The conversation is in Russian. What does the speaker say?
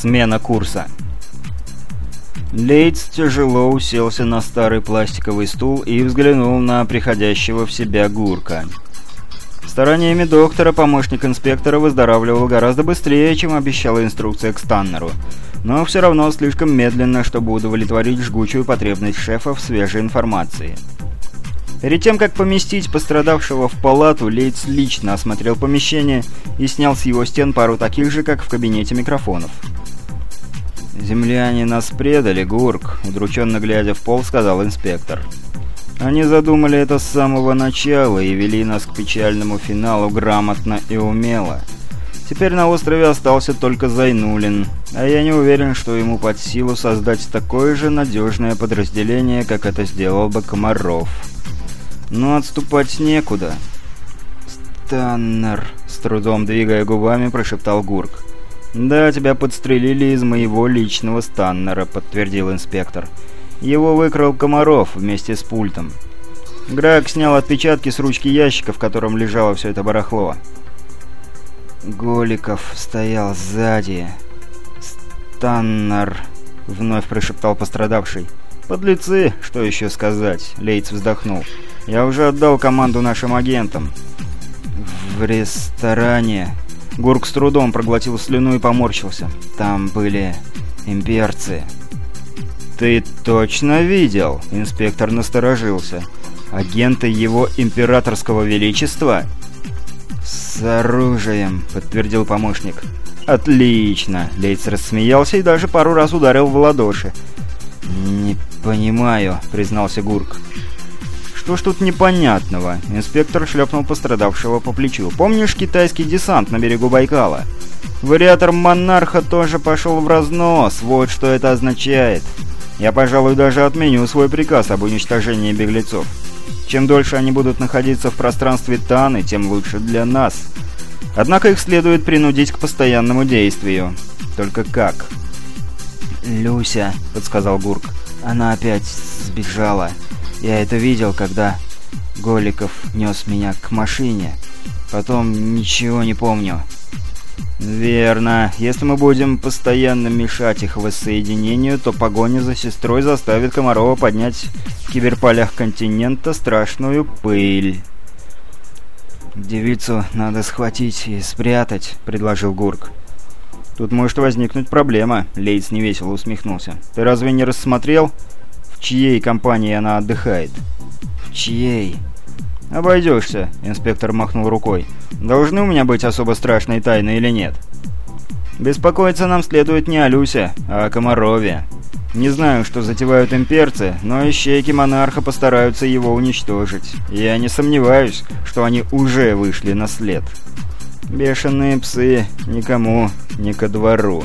Смена курса. Лейтс тяжело уселся на старый пластиковый стул и взглянул на приходящего в себя Гурка. Стараниями доктора помощник инспектора выздоравливал гораздо быстрее, чем обещала инструкция к Станнеру, но все равно слишком медленно, чтобы удовлетворить жгучую потребность шефа в свежей информации. Перед тем, как поместить пострадавшего в палату, Лейтс лично осмотрел помещение и снял с его стен пару таких же, как в кабинете микрофонов. «Земляне нас предали, Гурк», — удрученно глядя в пол, сказал инспектор. «Они задумали это с самого начала и вели нас к печальному финалу грамотно и умело. Теперь на острове остался только Зайнулин, а я не уверен, что ему под силу создать такое же надежное подразделение, как это сделал бы Комаров. Но отступать некуда». «Станнер», — с трудом двигая губами, прошептал Гурк. «Да, тебя подстрелили из моего личного станнера», — подтвердил инспектор. «Его выкрал Комаров вместе с пультом». Грак снял отпечатки с ручки ящика, в котором лежало все это барахло. «Голиков стоял сзади. Станнер», — вновь прошептал пострадавший. «Подлецы, что еще сказать?» — Лейтс вздохнул. «Я уже отдал команду нашим агентам». «В ресторане...» Гурк с трудом проглотил слюну и поморщился. «Там были имперцы». «Ты точно видел?» — инспектор насторожился. «Агенты его императорского величества?» «С оружием», — подтвердил помощник. «Отлично!» — Лейтс рассмеялся и даже пару раз ударил в ладоши. «Не понимаю», — признался Гурк. «Что ж тут непонятного?» Инспектор шлепнул пострадавшего по плечу. «Помнишь китайский десант на берегу Байкала?» «Вариатор монарха тоже пошел в разнос. Вот что это означает. Я, пожалуй, даже отменю свой приказ об уничтожении беглецов. Чем дольше они будут находиться в пространстве Таны, тем лучше для нас. Однако их следует принудить к постоянному действию. Только как?» «Люся», — подсказал Гурк. «Она опять сбежала». Я это видел, когда Голиков нес меня к машине. Потом ничего не помню. «Верно. Если мы будем постоянно мешать их воссоединению, то погоня за сестрой заставит Комарова поднять в киберполях континента страшную пыль». «Девицу надо схватить и спрятать», — предложил Гурк. «Тут может возникнуть проблема», — Лейтс невесело усмехнулся. «Ты разве не рассмотрел, чьей компании она отдыхает?» «В чьей?» «Обойдешься», — инспектор махнул рукой. «Должны у меня быть особо страшные тайны или нет?» «Беспокоиться нам следует не о Люсе, а о Комарове. Не знаю, что затевают имперцы, но ищейки монарха постараются его уничтожить. Я не сомневаюсь, что они уже вышли на след. Бешеные псы никому не ко двору».